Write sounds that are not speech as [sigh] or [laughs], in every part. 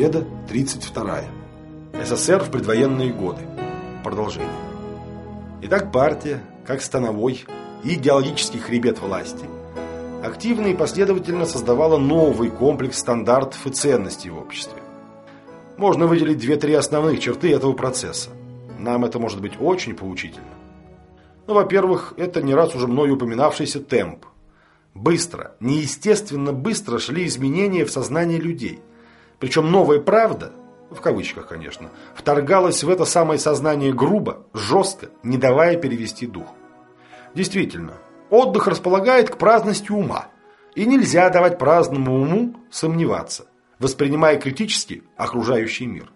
Беседа 32. СССР в предвоенные годы. Продолжение. Итак, партия, как становой и идеологический хребет власти, активно и последовательно создавала новый комплекс стандартов и ценностей в обществе. Можно выделить две-три основных черты этого процесса. Нам это может быть очень поучительно. Ну, во-первых, это не раз уже мной упоминавшийся темп. Быстро, неестественно быстро шли изменения в сознании людей – причем новая правда, в кавычках, конечно, вторгалась в это самое сознание грубо, жестко, не давая перевести дух. Действительно, отдых располагает к праздности ума. И нельзя давать праздному уму сомневаться, воспринимая критически окружающий мир.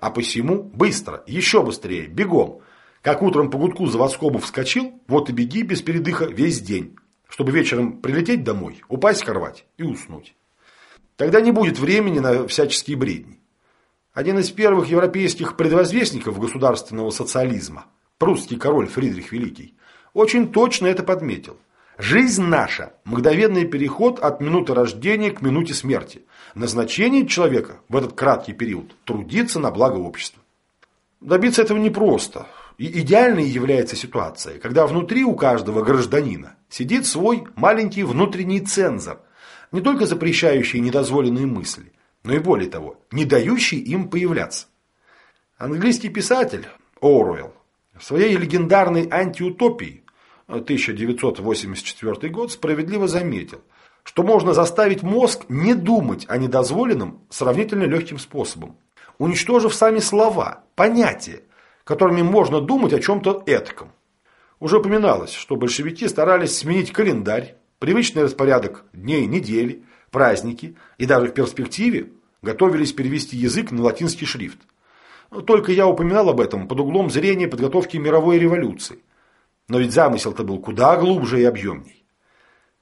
А посему быстро, еще быстрее, бегом. Как утром по гудку заводскому вскочил, вот и беги без передыха весь день, чтобы вечером прилететь домой, упасть в кровать и уснуть. Тогда не будет времени на всяческие бредни. Один из первых европейских предвозвестников государственного социализма, прусский король Фридрих Великий, очень точно это подметил. Жизнь наша – мгновенный переход от минуты рождения к минуте смерти. Назначение человека в этот краткий период – трудиться на благо общества. Добиться этого непросто. И идеальной является ситуация, когда внутри у каждого гражданина сидит свой маленький внутренний цензор – не только запрещающие недозволенные мысли, но и более того, не дающие им появляться. Английский писатель Оруэлл в своей легендарной антиутопии 1984 год справедливо заметил, что можно заставить мозг не думать о недозволенном сравнительно легким способом, уничтожив сами слова, понятия, которыми можно думать о чем-то этаком. Уже упоминалось, что большевики старались сменить календарь, привычный распорядок дней недели, праздники и даже в перспективе готовились перевести язык на латинский шрифт. Только я упоминал об этом под углом зрения подготовки мировой революции. Но ведь замысел-то был куда глубже и объемней.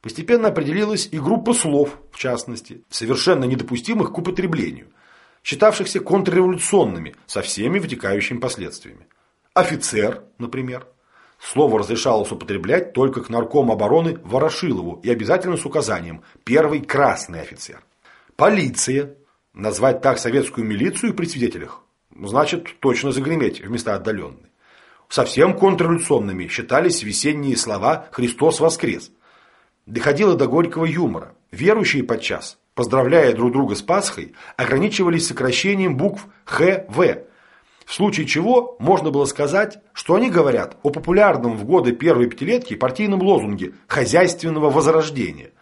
Постепенно определилась и группа слов, в частности, совершенно недопустимых к употреблению, считавшихся контрреволюционными со всеми вытекающими последствиями. Офицер, например. Слово разрешалось употреблять только к наркому обороны Ворошилову и обязательно с указанием «первый красный офицер». Полиция. Назвать так советскую милицию при свидетелях значит точно загреметь в места отдаленные. Совсем контрреволюционными считались весенние слова «Христос воскрес». Доходило до горького юмора. Верующие подчас, поздравляя друг друга с Пасхой, ограничивались сокращением букв «Х», «В», случае чего можно было сказать, что они говорят о популярном в годы первой пятилетки партийном лозунге «хозяйственного возрождения».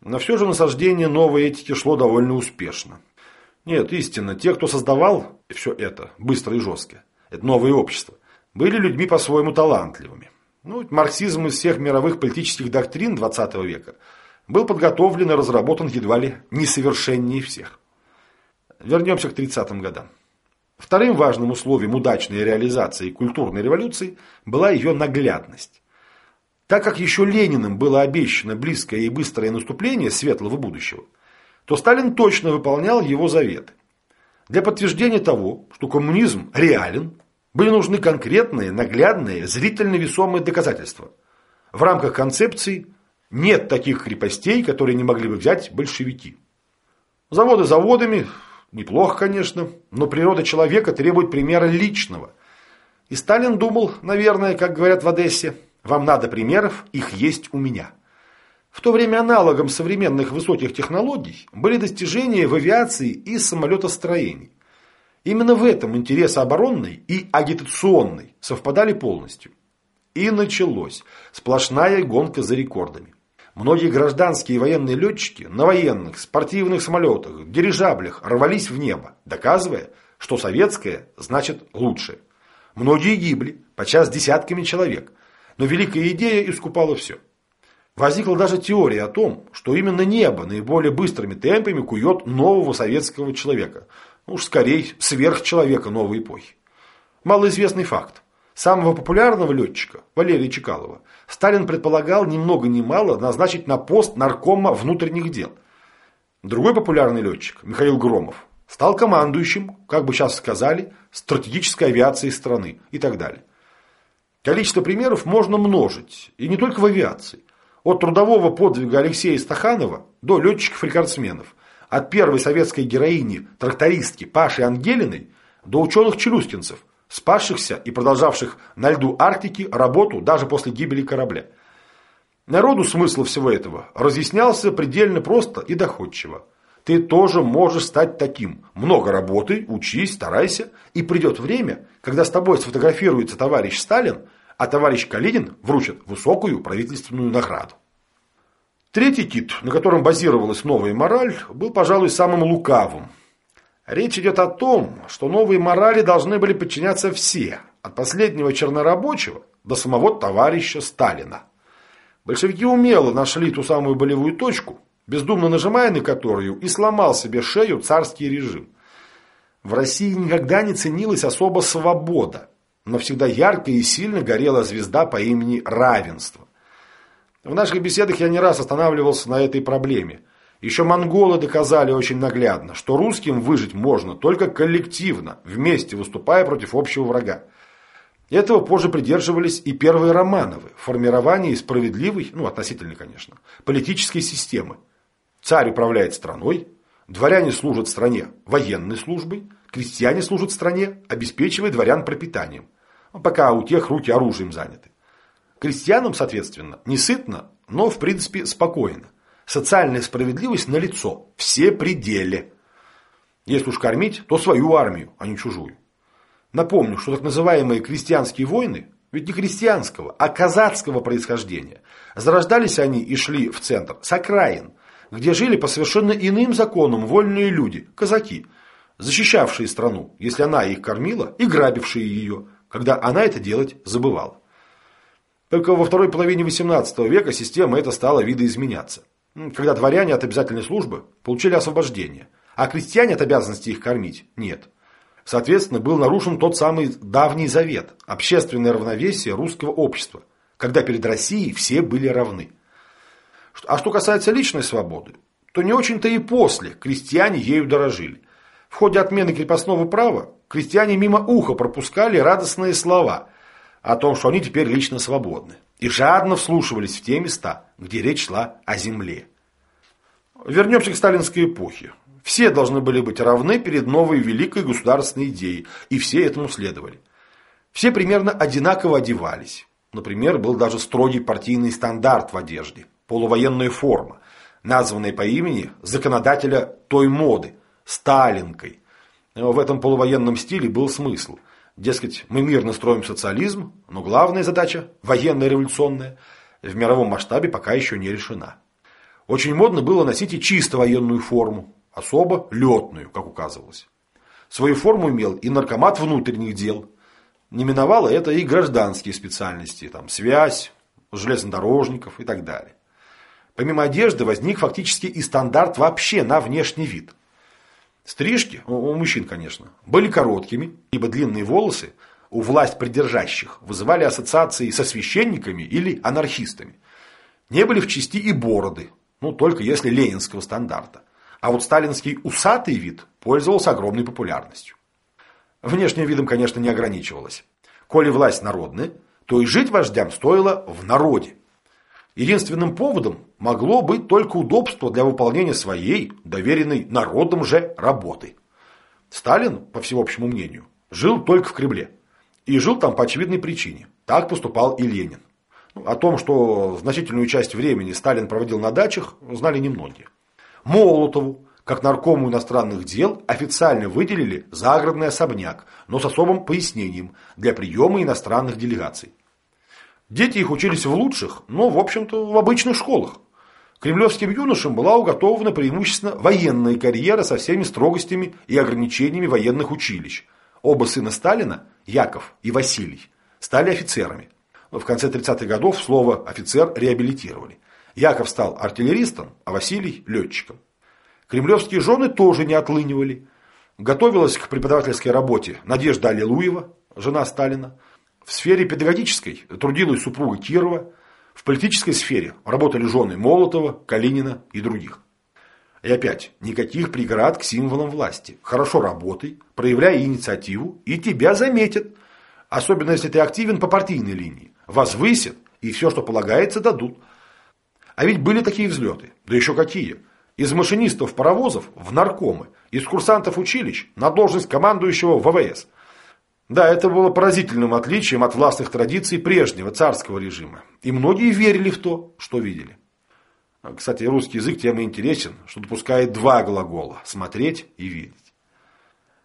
Но все же насаждение новой этики шло довольно успешно. Нет, истинно, те, кто создавал все это быстро и жестко, это новое общество, были людьми по-своему талантливыми. Ну, марксизм из всех мировых политических доктрин XX века был подготовлен и разработан едва ли несовершеннее всех. Вернемся к 30-м годам. Вторым важным условием удачной реализации культурной революции была ее наглядность. Так как еще Лениным было обещано близкое и быстрое наступление светлого будущего, то Сталин точно выполнял его заветы. Для подтверждения того, что коммунизм реален, были нужны конкретные, наглядные, зрительно весомые доказательства. В рамках концепции нет таких крепостей, которые не могли бы взять большевики. Заводы заводами, Неплохо, конечно, но природа человека требует примера личного. И Сталин думал, наверное, как говорят в Одессе, вам надо примеров, их есть у меня. В то время аналогом современных высоких технологий были достижения в авиации и самолетостроении. Именно в этом интересы оборонной и агитационной совпадали полностью. И началось сплошная гонка за рекордами. Многие гражданские и военные летчики на военных, спортивных самолетах, дирижаблях рвались в небо, доказывая, что советское значит лучше. Многие гибли, подчас десятками человек, но великая идея искупала все. Возникла даже теория о том, что именно небо наиболее быстрыми темпами кует нового советского человека, ну уж скорее сверхчеловека новой эпохи. Малоизвестный факт. Самого популярного летчика, Валерия Чекалова, Сталин предполагал ни много ни мало назначить на пост наркома внутренних дел. Другой популярный летчик, Михаил Громов, стал командующим, как бы сейчас сказали, стратегической авиацией страны и так далее. Количество примеров можно множить, и не только в авиации. От трудового подвига Алексея Стаханова до летчиков-рекордсменов. От первой советской героини, трактористки Паши Ангелиной, до ученых-челюскинцев, спасшихся и продолжавших на льду Арктики работу даже после гибели корабля. Народу смысл всего этого разъяснялся предельно просто и доходчиво. Ты тоже можешь стать таким. Много работай, учись, старайся. И придет время, когда с тобой сфотографируется товарищ Сталин, а товарищ Калинин вручит высокую правительственную награду. Третий кит, на котором базировалась новая мораль, был, пожалуй, самым лукавым. Речь идет о том, что новые морали должны были подчиняться все, от последнего чернорабочего до самого товарища Сталина. Большевики умело нашли ту самую болевую точку, бездумно нажимая на которую и сломал себе шею царский режим. В России никогда не ценилась особо свобода, но всегда ярко и сильно горела звезда по имени равенство. В наших беседах я не раз останавливался на этой проблеме. Еще монголы доказали очень наглядно, что русским выжить можно только коллективно, вместе выступая против общего врага. Этого позже придерживались и первые Романовы в формировании справедливой, ну относительно, конечно, политической системы. Царь управляет страной, дворяне служат стране военной службой, крестьяне служат стране, обеспечивая дворян пропитанием, ну, пока у тех руки оружием заняты. Крестьянам, соответственно, не сытно, но в принципе спокойно. Социальная справедливость налицо, все пределы. Если уж кормить, то свою армию, а не чужую. Напомню, что так называемые крестьянские войны, ведь не крестьянского, а казацкого происхождения, зарождались они и шли в центр с окраин, где жили по совершенно иным законам вольные люди, казаки, защищавшие страну, если она их кормила, и грабившие ее, когда она это делать забывала. Только во второй половине XVIII века система эта стала видоизменяться, когда дворяне от обязательной службы получили освобождение, а крестьяне от обязанности их кормить нет. Соответственно, был нарушен тот самый давний завет – общественное равновесие русского общества, когда перед Россией все были равны. А что касается личной свободы, то не очень-то и после крестьяне ею дорожили. В ходе отмены крепостного права крестьяне мимо уха пропускали радостные слова о том, что они теперь лично свободны, и жадно вслушивались в те места, где речь шла о земле. Вернемся к сталинской эпохе. Все должны были быть равны перед новой великой государственной идеей, и все этому следовали. Все примерно одинаково одевались. Например, был даже строгий партийный стандарт в одежде, полувоенная форма, названная по имени законодателя той моды – Сталинкой. В этом полувоенном стиле был смысл. Дескать, мы мирно строим социализм, но главная задача, военная революционная, в мировом масштабе пока еще не решена. Очень модно было носить и чисто военную форму, особо летную, как указывалось. Свою форму имел и наркомат внутренних дел. Не миновало это и гражданские специальности, там, связь, железнодорожников и так далее. Помимо одежды возник фактически и стандарт вообще на внешний вид. Стрижки, у мужчин, конечно, были короткими, ибо длинные волосы у власть придержащих вызывали ассоциации со священниками или анархистами. Не были в части и бороды, ну только если ленинского стандарта. А вот сталинский усатый вид пользовался огромной популярностью. Внешним видом, конечно, не ограничивалось. Коли власть народная, то и жить вождям стоило в народе. Единственным поводом могло быть только удобство для выполнения своей, доверенной народом же, работы. Сталин, по всеобщему мнению, жил только в Кремле. И жил там по очевидной причине. Так поступал и Ленин. Ну, о том, что значительную часть времени Сталин проводил на дачах, знали немногие. Молотову, как наркому иностранных дел, официально выделили загородный особняк, но с особым пояснением для приема иностранных делегаций. Дети их учились в лучших, но, в общем-то, в обычных школах. Кремлевским юношам была уготована преимущественно военная карьера со всеми строгостями и ограничениями военных училищ. Оба сына Сталина, Яков и Василий, стали офицерами. В конце 30-х годов слово «офицер» реабилитировали. Яков стал артиллеристом, а Василий – летчиком. Кремлевские жены тоже не отлынивали. Готовилась к преподавательской работе Надежда Аллилуева, жена Сталина. В сфере педагогической трудилась супруга Кирова, в политической сфере работали жены Молотова, Калинина и других. И опять, никаких преград к символам власти. Хорошо работай, проявляй инициативу, и тебя заметят. Особенно, если ты активен по партийной линии. Возвысят, и все, что полагается, дадут. А ведь были такие взлеты. Да еще какие. из машинистов паровозов в наркомы, из курсантов училищ на должность командующего ВВС. Да, это было поразительным отличием от властных традиций прежнего царского режима. И многие верили в то, что видели. Кстати, русский язык тем и интересен, что допускает два глагола – смотреть и видеть.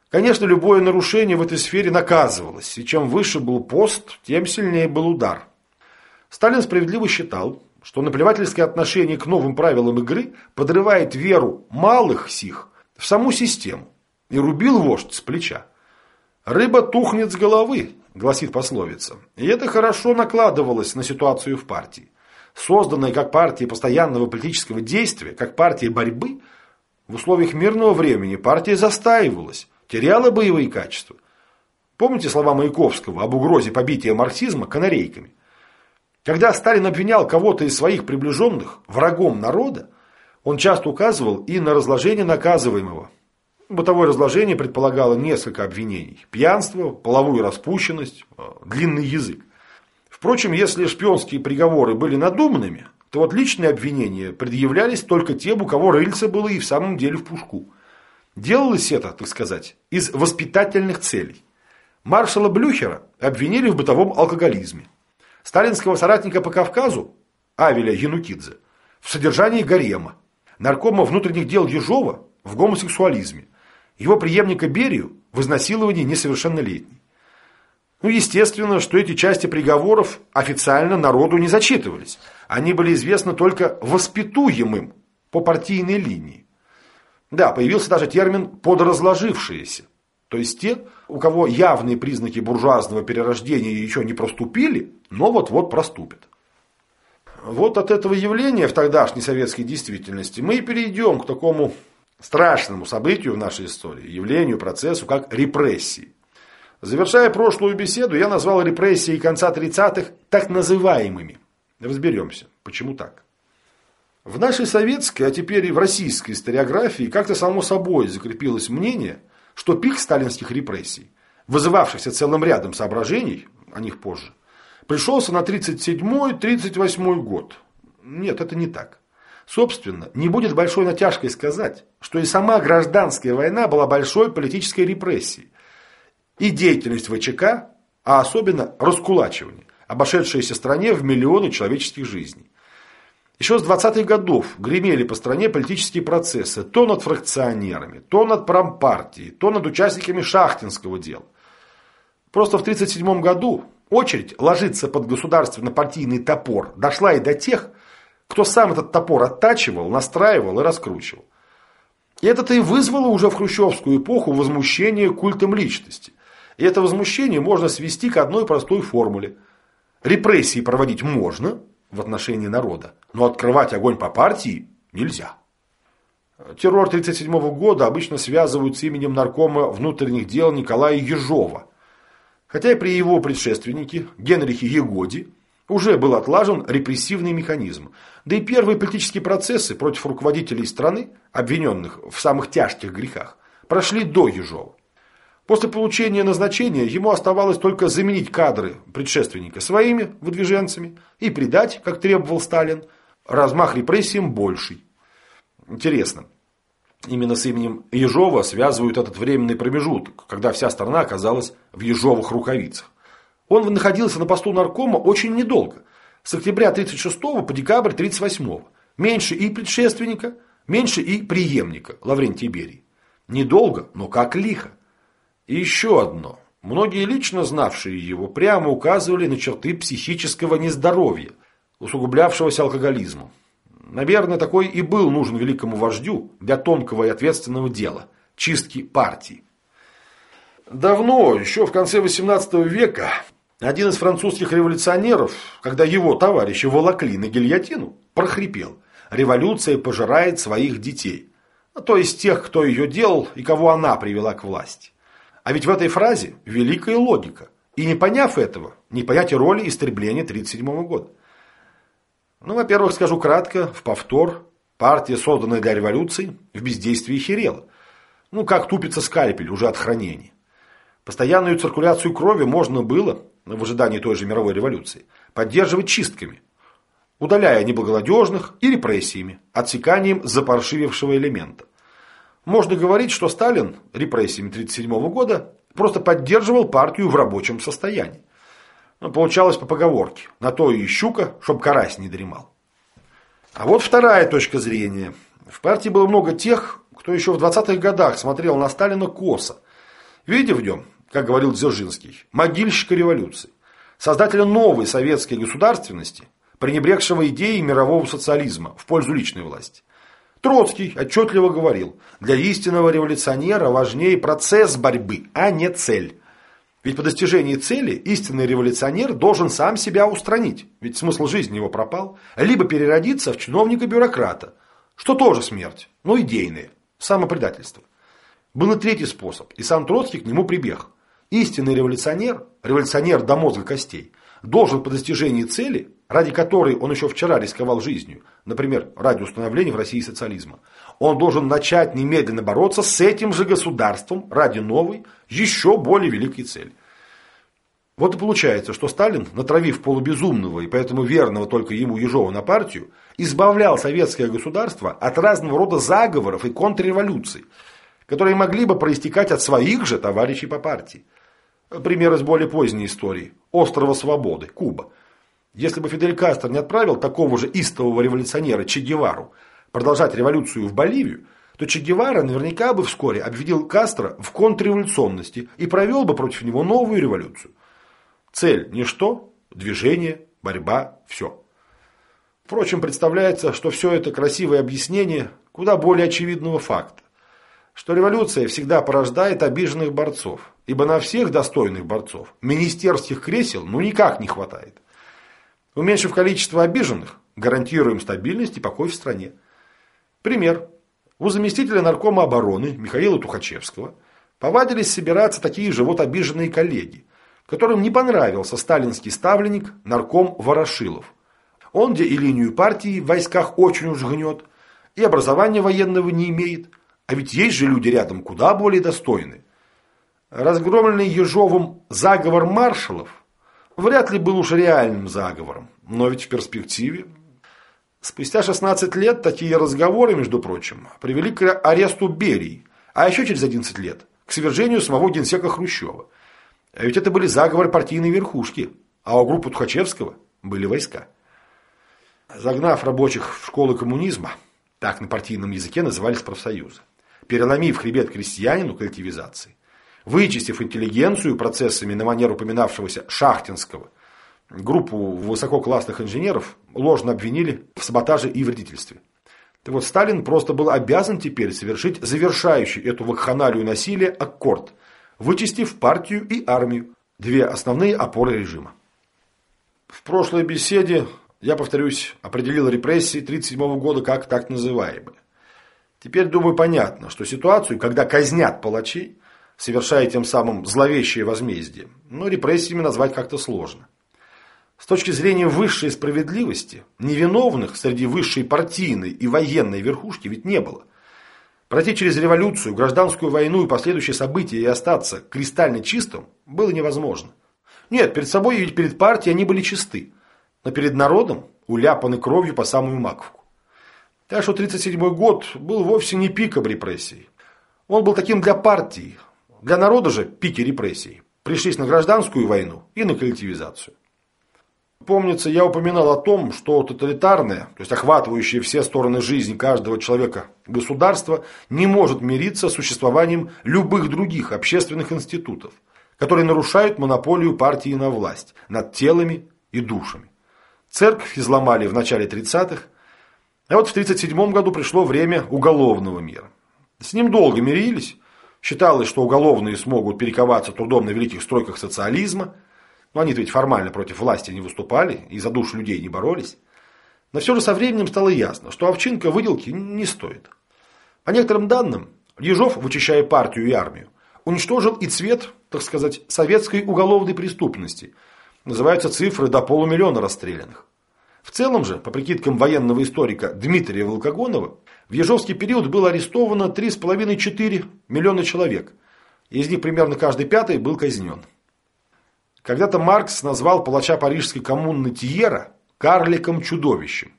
Конечно, любое нарушение в этой сфере наказывалось, и чем выше был пост, тем сильнее был удар. Сталин справедливо считал, что наплевательское отношение к новым правилам игры подрывает веру малых сих в саму систему, и рубил вождь с плеча. «Рыба тухнет с головы», гласит пословица, и это хорошо накладывалось на ситуацию в партии созданная как партия постоянного политического действия, как партия борьбы, в условиях мирного времени партия застаивалась, теряла боевые качества. Помните слова Маяковского об угрозе побития марксизма канарейками? Когда Сталин обвинял кого-то из своих приближенных врагом народа, он часто указывал и на разложение наказываемого. Бытовое разложение предполагало несколько обвинений. Пьянство, половую распущенность, э, длинный язык. Впрочем, если шпионские приговоры были надуманными, то вот личные обвинения предъявлялись только тем, у кого рыльце было и в самом деле в пушку. Делалось это, так сказать, из воспитательных целей. Маршала Блюхера обвинили в бытовом алкоголизме. Сталинского соратника по Кавказу, Авеля Янукидзе, в содержании гарема. Наркома внутренних дел Ежова в гомосексуализме. Его преемника Берию в изнасиловании несовершеннолетней. Ну, естественно, что эти части приговоров официально народу не зачитывались. Они были известны только воспитуемым по партийной линии. Да, появился даже термин «подразложившиеся». То есть те, у кого явные признаки буржуазного перерождения еще не проступили, но вот-вот проступят. Вот от этого явления в тогдашней советской действительности мы и перейдем к такому страшному событию в нашей истории, явлению, процессу, как репрессии. Завершая прошлую беседу, я назвал репрессии конца 30-х так называемыми. Разберемся, почему так. В нашей советской, а теперь и в российской историографии как-то само собой закрепилось мнение, что пик сталинских репрессий, вызывавшихся целым рядом соображений, о них позже, пришелся на 37-38 год. Нет, это не так. Собственно, не будет большой натяжкой сказать, что и сама гражданская война была большой политической репрессией, и деятельность ВЧК, а особенно раскулачивание, обошедшееся стране в миллионы человеческих жизней. Еще с 20-х годов гремели по стране политические процессы то над фракционерами, то над промпартией, то над участниками шахтинского дела. Просто в 1937 году очередь ложиться под государственно-партийный топор дошла и до тех, кто сам этот топор оттачивал, настраивал и раскручивал. И это-то и вызвало уже в хрущевскую эпоху возмущение культом личности. И это возмущение можно свести к одной простой формуле. Репрессии проводить можно в отношении народа, но открывать огонь по партии нельзя. Террор 1937 года обычно связывают с именем наркома внутренних дел Николая Ежова. Хотя и при его предшественнике Генрихе Егоде уже был отлажен репрессивный механизм. Да и первые политические процессы против руководителей страны, обвиненных в самых тяжких грехах, прошли до Ежова. После получения назначения ему оставалось только заменить кадры предшественника своими выдвиженцами и придать, как требовал Сталин, размах репрессиям больший. Интересно, именно с именем Ежова связывают этот временный промежуток, когда вся страна оказалась в ежовых рукавицах. Он находился на посту наркома очень недолго, с октября 1936 по декабрь 1938. Меньше и предшественника, меньше и преемника Лаврентия Берии. Недолго, но как лихо. И еще одно. Многие лично знавшие его прямо указывали на черты психического нездоровья, усугублявшегося алкоголизмом. Наверное, такой и был нужен великому вождю для тонкого и ответственного дела – чистки партии. Давно, еще в конце XVIII века, один из французских революционеров, когда его товарищи волокли на гильотину, прохрипел «Революция пожирает своих детей», то есть тех, кто ее делал и кого она привела к власти. А ведь в этой фразе великая логика. И не поняв этого, не понять роли истребления 1937 года. Ну, во-первых, скажу кратко, в повтор, партия, созданная для революции, в бездействии херела. Ну, как тупится скальпель уже от хранения. Постоянную циркуляцию крови можно было, в ожидании той же мировой революции, поддерживать чистками. удаляя неблагонадежных и репрессиями, отсеканием запаршивившего элемента. Можно говорить, что Сталин репрессиями 1937 года просто поддерживал партию в рабочем состоянии. Но получалось по поговорке, на то и щука, чтоб карась не дремал. А вот вторая точка зрения. В партии было много тех, кто еще в 20-х годах смотрел на Сталина косо, видя в нем, как говорил Дзержинский, могильщика революции, создателя новой советской государственности, пренебрегшего идеей мирового социализма в пользу личной власти. Троцкий отчетливо говорил, для истинного революционера важнее процесс борьбы, а не цель. Ведь по достижении цели истинный революционер должен сам себя устранить, ведь смысл жизни его пропал, либо переродиться в чиновника-бюрократа, что тоже смерть, но идейная, самопредательство. Был и третий способ, и сам Троцкий к нему прибег. Истинный революционер, революционер до мозга костей, должен по достижении цели, ради которой он еще вчера рисковал жизнью, например, ради установления в России социализма, он должен начать немедленно бороться с этим же государством ради новой, еще более великой цели. Вот и получается, что Сталин, натравив полубезумного и поэтому верного только ему Ежова на партию, избавлял советское государство от разного рода заговоров и контрреволюций, которые могли бы проистекать от своих же товарищей по партии. Пример из более поздней истории. Острова Свободы, Куба. Если бы Фидель Кастро не отправил такого же истового революционера Че Гевару продолжать революцию в Боливию, то Че Гевара наверняка бы вскоре обвинил Кастро в контрреволюционности и провел бы против него новую революцию. Цель – ничто, движение, борьба, все. Впрочем, представляется, что все это красивое объяснение куда более очевидного факта что революция всегда порождает обиженных борцов, ибо на всех достойных борцов министерских кресел ну никак не хватает. Уменьшив количество обиженных, гарантируем стабильность и покой в стране. Пример. У заместителя наркома обороны Михаила Тухачевского повадились собираться такие же вот обиженные коллеги, которым не понравился сталинский ставленник нарком Ворошилов. Он где и линию партии в войсках очень уж гнет, и образования военного не имеет – а ведь есть же люди рядом куда более достойные. Разгромленный Ежовым заговор маршалов вряд ли был уж реальным заговором, но ведь в перспективе. Спустя 16 лет такие разговоры, между прочим, привели к аресту Берии, а еще через 11 лет к свержению самого генсека Хрущева. А ведь это были заговоры партийной верхушки, а у группы Тухачевского были войска. Загнав рабочих в школы коммунизма, так на партийном языке назывались профсоюзы, переломив хребет крестьянину коллективизации, вычистив интеллигенцию процессами на манер упоминавшегося Шахтинского, группу высококлассных инженеров ложно обвинили в саботаже и вредительстве. Так вот, Сталин просто был обязан теперь совершить завершающий эту вакханалию насилия аккорд, вычистив партию и армию, две основные опоры режима. В прошлой беседе я, повторюсь, определил репрессии 1937 года как так называемые. Теперь, думаю, понятно, что ситуацию, когда казнят палачей, совершая тем самым зловещее возмездие, но репрессиями назвать как-то сложно. С точки зрения высшей справедливости, невиновных среди высшей партийной и военной верхушки ведь не было. Пройти через революцию, гражданскую войну и последующие события и остаться кристально чистым было невозможно. Нет, перед собой и перед партией они были чисты, но перед народом уляпаны кровью по самую маковку. Так что 1937 год был вовсе не пиком репрессий. Он был таким для партии. Для народа же пики репрессий пришлись на гражданскую войну и на коллективизацию. Помнится, я упоминал о том, что тоталитарное, то есть охватывающее все стороны жизни каждого человека государство, не может мириться с существованием любых других общественных институтов, которые нарушают монополию партии на власть над телами и душами. Церковь изломали в начале 30-х, а вот в 1937 году пришло время уголовного мира. С ним долго мирились. Считалось, что уголовные смогут перековаться трудом на великих стройках социализма. Но они ведь формально против власти не выступали и за душу людей не боролись. Но все же со временем стало ясно, что овчинка выделки не стоит. По некоторым данным, Ежов, вычищая партию и армию, уничтожил и цвет, так сказать, советской уголовной преступности. Называются цифры до полумиллиона расстрелянных. В целом же, по прикидкам военного историка Дмитрия Волкогонова, в Ежовский период было арестовано 3,5-4 миллиона человек. Из них примерно каждый пятый был казнен. Когда-то Маркс назвал палача парижской коммуны Тиера карликом-чудовищем.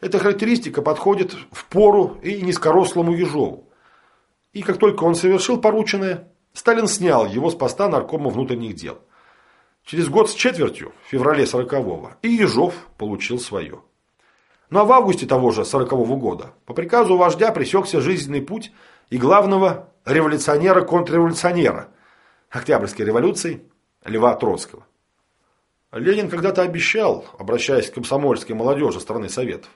Эта характеристика подходит в пору и низкорослому Ежову. И как только он совершил порученное, Сталин снял его с поста наркома внутренних дел. Через год с четвертью, в феврале 40-го, и Ежов получил свое. Ну а в августе того же 40-го года по приказу вождя пресекся жизненный путь и главного революционера-контрреволюционера Октябрьской революции Льва Троцкого. Ленин когда-то обещал, обращаясь к комсомольской молодежи страны Советов,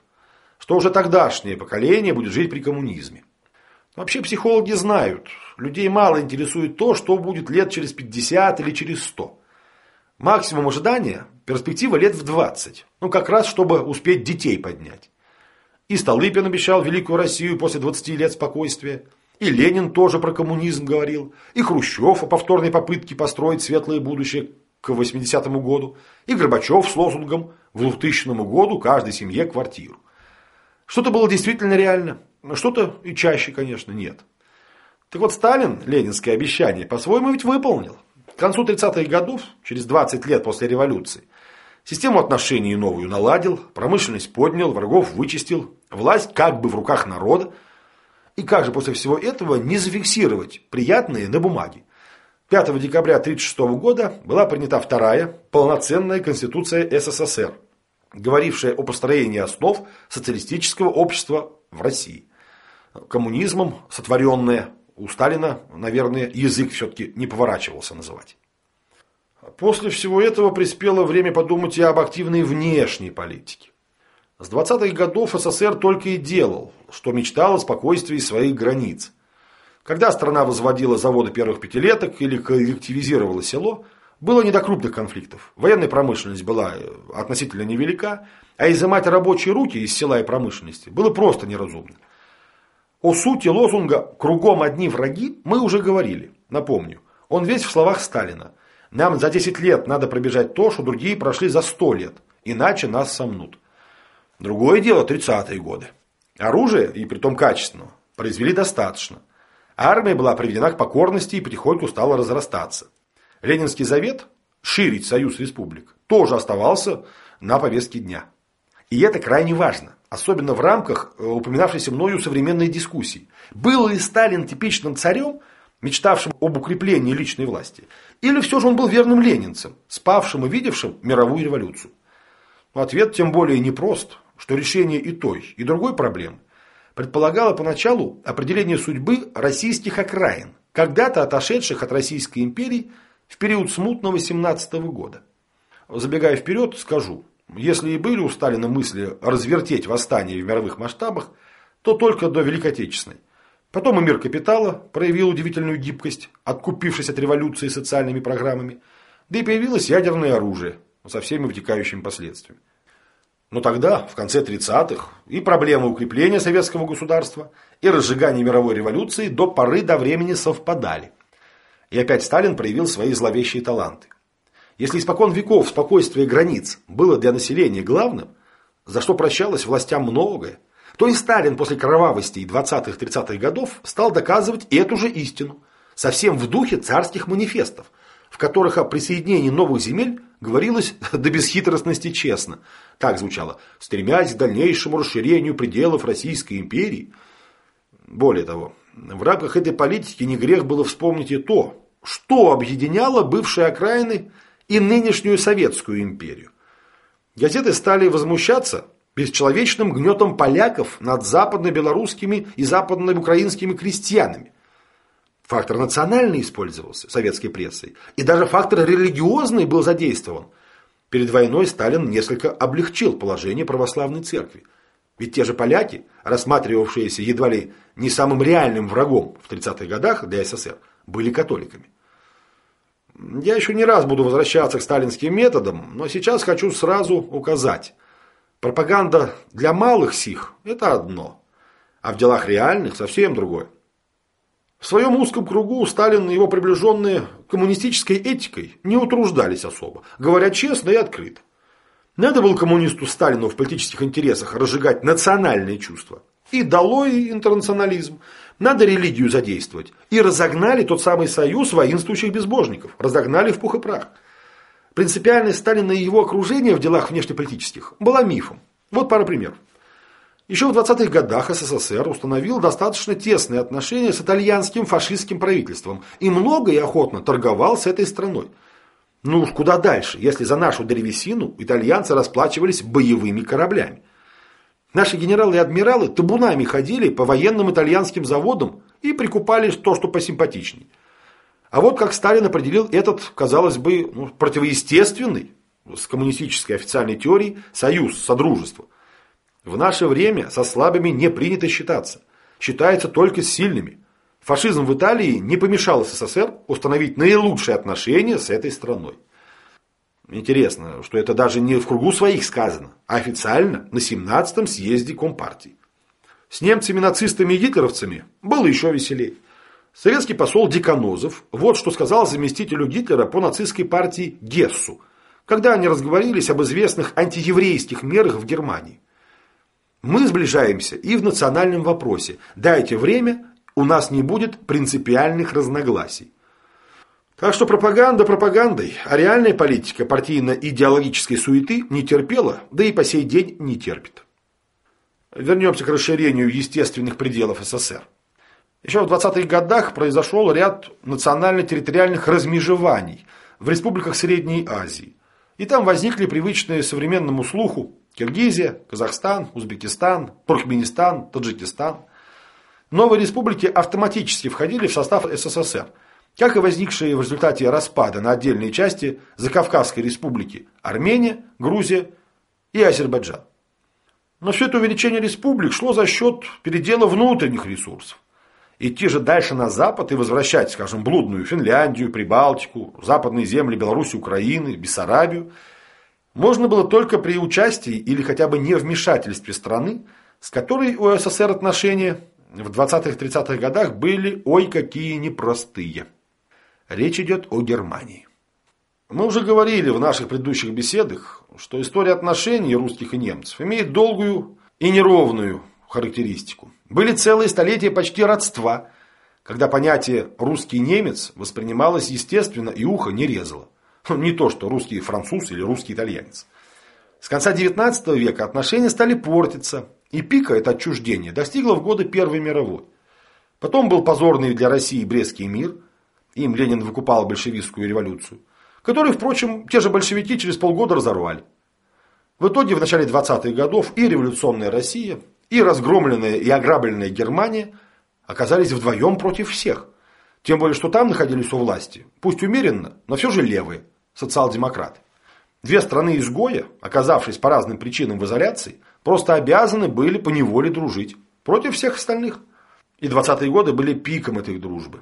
что уже тогдашнее поколение будет жить при коммунизме. Вообще психологи знают, людей мало интересует то, что будет лет через 50 или через 100. Максимум ожидания – перспектива лет в 20. Ну, как раз, чтобы успеть детей поднять. И Столыпин обещал Великую Россию после 20 лет спокойствия. И Ленин тоже про коммунизм говорил. И Хрущев о повторной попытке построить светлое будущее к 80-му году. И Горбачев с лозунгом в 2000 году каждой семье квартиру. Что-то было действительно реально, что-то и чаще, конечно, нет. Так вот, Сталин ленинское обещание по-своему ведь выполнил. К концу 30-х годов, через 20 лет после революции, систему отношений новую наладил, промышленность поднял, врагов вычистил, власть как бы в руках народа. И как же после всего этого не зафиксировать приятные на бумаге? 5 декабря 1936 года была принята вторая полноценная Конституция СССР, говорившая о построении основ социалистического общества в России. Коммунизмом сотворенное у Сталина, наверное, язык все-таки не поворачивался называть. После всего этого приспело время подумать и об активной внешней политике. С 20-х годов СССР только и делал, что мечтал о спокойствии своих границ. Когда страна возводила заводы первых пятилеток или коллективизировала село, было не до крупных конфликтов. Военная промышленность была э, относительно невелика, а изымать рабочие руки из села и промышленности было просто неразумно. О сути лозунга «кругом одни враги» мы уже говорили. Напомню, он весь в словах Сталина. Нам за 10 лет надо пробежать то, что другие прошли за 100 лет, иначе нас сомнут. Другое дело 30-е годы. Оружие, и притом качественного, произвели достаточно. Армия была приведена к покорности и потихоньку стала разрастаться. Ленинский завет ширить союз республик тоже оставался на повестке дня. И это крайне важно, особенно в рамках э, упоминавшейся мною современной дискуссии. Был ли Сталин типичным царем, мечтавшим об укреплении личной власти, или все же он был верным ленинцем, спавшим и видевшим мировую революцию? Ответ тем более непрост, что решение и той, и другой проблемы предполагало поначалу определение судьбы российских окраин, когда-то отошедших от Российской империи в период смутного 17 -го года. Забегая вперед, скажу, если и были у Сталина мысли развертеть восстание в мировых масштабах, то только до Великой Отечественной. Потом и мир капитала проявил удивительную гибкость, откупившись от революции социальными программами, да и появилось ядерное оружие со всеми вытекающими последствиями. Но тогда, в конце 30-х, и проблемы укрепления советского государства, и разжигания мировой революции до поры до времени совпадали. И опять Сталин проявил свои зловещие таланты. Если испокон веков спокойствие границ было для населения главным, за что прощалось властям многое, то и Сталин после кровавостей 20-30-х годов стал доказывать эту же истину, совсем в духе царских манифестов, в которых о присоединении новых земель говорилось [laughs] до бесхитростности честно. Так звучало «стремясь к дальнейшему расширению пределов Российской империи». Более того, в рамках этой политики не грех было вспомнить и то, что объединяло бывшие окраины и нынешнюю Советскую империю. Газеты стали возмущаться бесчеловечным гнетом поляков над западно-белорусскими и западно-украинскими крестьянами, Фактор национальный использовался советской прессой, и даже фактор религиозный был задействован. Перед войной Сталин несколько облегчил положение православной церкви. Ведь те же поляки, рассматривавшиеся едва ли не самым реальным врагом в 30-х годах для СССР, были католиками. Я еще не раз буду возвращаться к сталинским методам, но сейчас хочу сразу указать. Пропаганда для малых сих – это одно, а в делах реальных совсем другое. В своем узком кругу Сталин и его приближенные коммунистической этикой не утруждались особо, говоря честно и открыто. Надо было коммунисту Сталину в политических интересах разжигать национальные чувства. И долой интернационализм. Надо религию задействовать. И разогнали тот самый союз воинствующих безбожников. Разогнали в пух и прах. Принципиальность Сталина и его окружения в делах внешнеполитических была мифом. Вот пара примеров. Еще в 20-х годах СССР установил достаточно тесные отношения с итальянским фашистским правительством и много и охотно торговал с этой страной. Ну уж куда дальше, если за нашу древесину итальянцы расплачивались боевыми кораблями. Наши генералы и адмиралы табунами ходили по военным итальянским заводам и прикупали то, что посимпатичней. А вот как Сталин определил этот, казалось бы, ну, противоестественный с коммунистической официальной теорией союз, содружество – в наше время со слабыми не принято считаться. Считается только с сильными. Фашизм в Италии не помешал СССР установить наилучшие отношения с этой страной. Интересно, что это даже не в кругу своих сказано, а официально на 17-м съезде Компартии. С немцами, нацистами и гитлеровцами было еще веселее. Советский посол Деканозов вот что сказал заместителю Гитлера по нацистской партии Гессу, когда они разговорились об известных антиеврейских мерах в Германии. Мы сближаемся и в национальном вопросе. Дайте время, у нас не будет принципиальных разногласий. Так что пропаганда пропагандой, а реальная политика партийно-идеологической суеты не терпела, да и по сей день не терпит. Вернемся к расширению естественных пределов СССР. Еще в 20-х годах произошел ряд национально-территориальных размежеваний в республиках Средней Азии. И там возникли привычные современному слуху Киргизия, Казахстан, Узбекистан, Туркменистан, Таджикистан. Новые республики автоматически входили в состав СССР, как и возникшие в результате распада на отдельные части Закавказской республики Армения, Грузия и Азербайджан. Но все это увеличение республик шло за счет передела внутренних ресурсов. Идти же дальше на запад и возвращать, скажем, блудную Финляндию, Прибалтику, западные земли Беларуси, Украины, Бессарабию – можно было только при участии или хотя бы невмешательстве страны, с которой у СССР отношения в 20-30-х годах были ой какие непростые. Речь идет о Германии. Мы уже говорили в наших предыдущих беседах, что история отношений русских и немцев имеет долгую и неровную характеристику. Были целые столетия почти родства, когда понятие «русский немец» воспринималось естественно и ухо не резало. [laughs] Не то, что русский француз или русский итальянец. С конца XIX века отношения стали портиться, и пика это отчуждение достигло в годы Первой мировой. Потом был позорный для России Брестский мир, им Ленин выкупал большевистскую революцию, который, впрочем, те же большевики через полгода разорвали. В итоге в начале 20-х годов и революционная Россия, и разгромленная и ограбленная Германия оказались вдвоем против всех. Тем более, что там находились у власти, пусть умеренно, но все же левые – социал-демократы. Две страны-изгоя, оказавшись по разным причинам в изоляции, просто обязаны были поневоле дружить против всех остальных. И 20-е годы были пиком этой дружбы.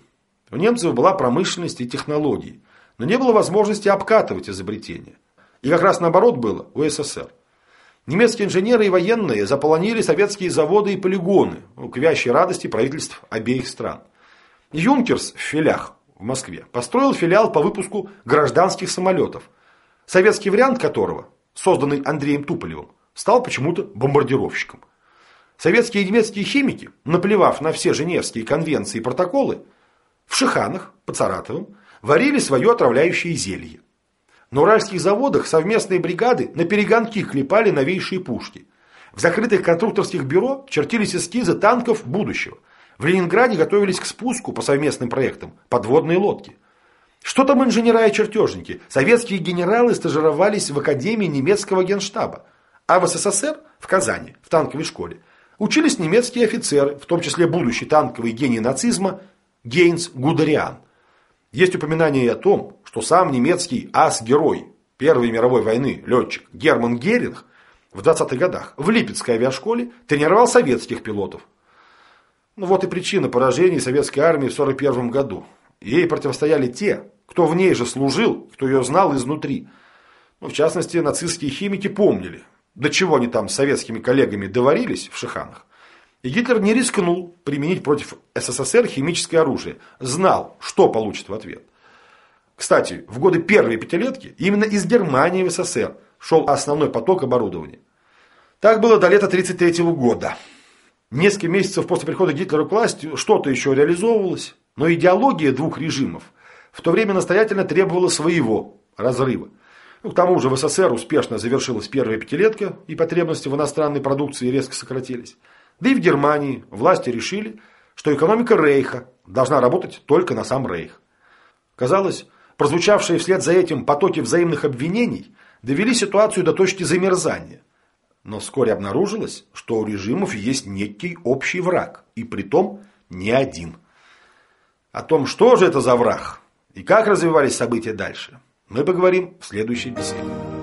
У немцев была промышленность и технологии, но не было возможности обкатывать изобретения. И как раз наоборот было у СССР. Немецкие инженеры и военные заполонили советские заводы и полигоны, к вящей радости правительств обеих стран. Юнкерс в филях в Москве построил филиал по выпуску гражданских самолетов, советский вариант которого, созданный Андреем Туполевым, стал почему-то бомбардировщиком. Советские и немецкие химики, наплевав на все Женевские конвенции и протоколы, в Шиханах, под Саратовым, варили свое отравляющее зелье. На уральских заводах совместные бригады на перегонки клепали новейшие пушки. В закрытых конструкторских бюро чертились эскизы танков будущего – в Ленинграде готовились к спуску по совместным проектам подводные лодки. Что там инженера и чертежники? Советские генералы стажировались в Академии немецкого генштаба. А в СССР, в Казани, в танковой школе, учились немецкие офицеры, в том числе будущий танковый гений нацизма Гейнс Гудериан. Есть упоминание и о том, что сам немецкий ас-герой Первой мировой войны летчик Герман Геринг в 20-х годах в Липецкой авиашколе тренировал советских пилотов, ну вот и причина поражений советской армии в 1941 году. Ей противостояли те, кто в ней же служил, кто ее знал изнутри. Ну, в частности, нацистские химики помнили, до чего они там с советскими коллегами доварились в Шиханах. И Гитлер не рискнул применить против СССР химическое оружие. Знал, что получит в ответ. Кстати, в годы первой пятилетки именно из Германии в СССР шел основной поток оборудования. Так было до лета 1933 года. Несколько месяцев после прихода Гитлера к власти что-то еще реализовывалось, но идеология двух режимов в то время настоятельно требовала своего разрыва. Ну, к тому же в СССР успешно завершилась первая пятилетка, и потребности в иностранной продукции резко сократились. Да и в Германии власти решили, что экономика Рейха должна работать только на сам Рейх. Казалось, прозвучавшие вслед за этим потоки взаимных обвинений довели ситуацию до точки замерзания. Но вскоре обнаружилось, что у режимов есть некий общий враг, и притом не один. О том, что же это за враг и как развивались события дальше – мы поговорим в следующей беседе.